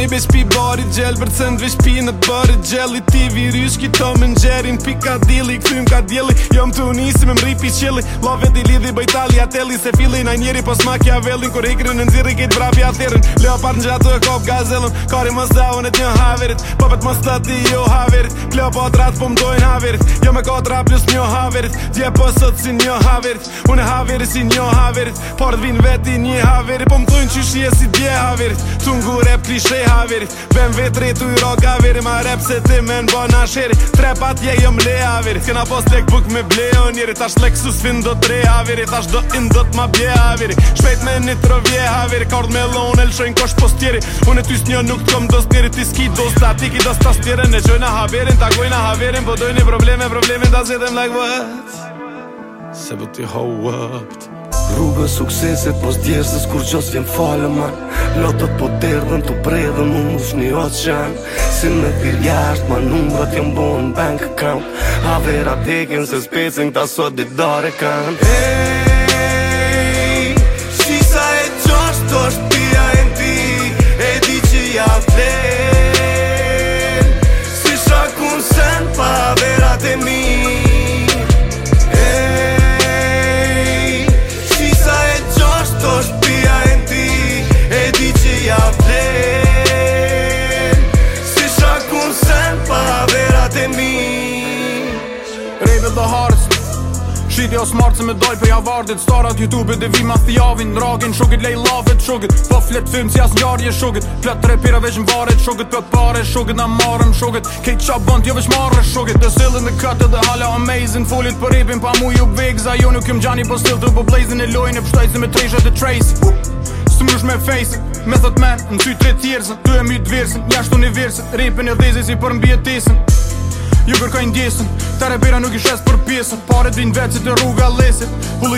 Tani bejsh pi bari gjell Për cënd vejsh pi në të bari gjell I ti virysh ki të më njerin Pi ka dili, këtym ka djeli Jo të unisi me mri pi qeli Love di lidi bëj tali ateli Se fili na njeri pos ma kja velin Kur i kri në nëzirë i kejt vrapi atërën Leo në gjatë u kop gazelën Kari më zdao në të një haverit Popet më stët i jo haverit Kleo ratë po më haverit Jo me kotra plus një haverit Gje po sot si një haverit Unë haverit si një haverit Por të vin veti një haverit Po më të një qyshje si dje haverit Tungu rep klishe haveri Vem vetri tu i rog haveri Ma rep se ti me nba na Trepat je jom le haveri Kena post lek buk me ble o njeri Tash sus fin do tre haveri Tash do in do t'ma bje haveri Shpejt me një tro vje haveri Ka ord me lonel, e lëshojn kosh post tjeri Une ty tys nuk t'kom do s'tjeri Ti s'ki do s'ta ti ki do s'ta s'tjeri Ne gjojna haverin, ta gojna haverin Po dojni probleme, probleme da zedem like what Se bu ti ho Rrugë sukseset, pos djerësës kur qos vjen falëma Lotët po derdhen të predhen, mu mu shni oqen Si me t'il jasht, ma numrat jem bo në bank account Haver atekin se spesin këta sot dit dare kanë Shiti o smart se me doj për javardit Starat YouTube dhe vi mafiavin Dragin shukit lej lavet shukit Po flet film si as njarje shukit Plat tre pira veç varet shukit Plat pare shukit na marëm shukit Kej qa bënd jo veç marre shukit Dhe sillin dhe këtë dhe hala amazing Fullit për ripin pa mu ju big Za ju jo nuk jem gjani po still Dhe po blazin e lojn e pështajzi me trejshet e trace Së mërsh me face Me thot men në ty tre tjersën Ty e mjë dvirsën Jashtë univers Ripin e dhezi si për mbjetisën ju kërkoj ndjesën Tare bira nuk i shes për pjesën Pare din vecit e rruga lesit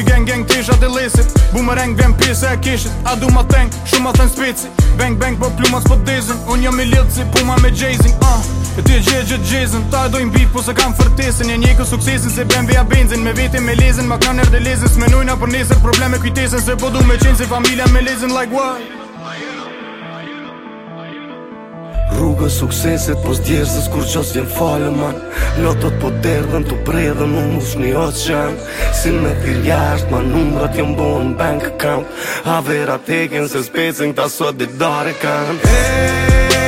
i geng geng tisha dhe lesit Bumereng vjen pjesë e kishit A du ma teng, shumë a thën speci Bang bang për po plumat s'po dezin Un jam i lidhë si puma me jazing uh. Ah. E ti e gjithë gjithë gjizën Ta e dojnë bit, po se kam fërtesin Një njëko suksesin, se bëm vja benzin Me veti me lezin, ma kam nërde lezin S'menujna për nesër probleme kujtesin Se po du me qenë se familja me lezin Like what? rrugës sukseset Po s'djerësës kur qos vjen falem man Lotot po derdhen të bredhen Më më shni qënë Si me jashtë, ma numrat jën bo në bank account A vera teken se s'pecen këta sot dit dare kan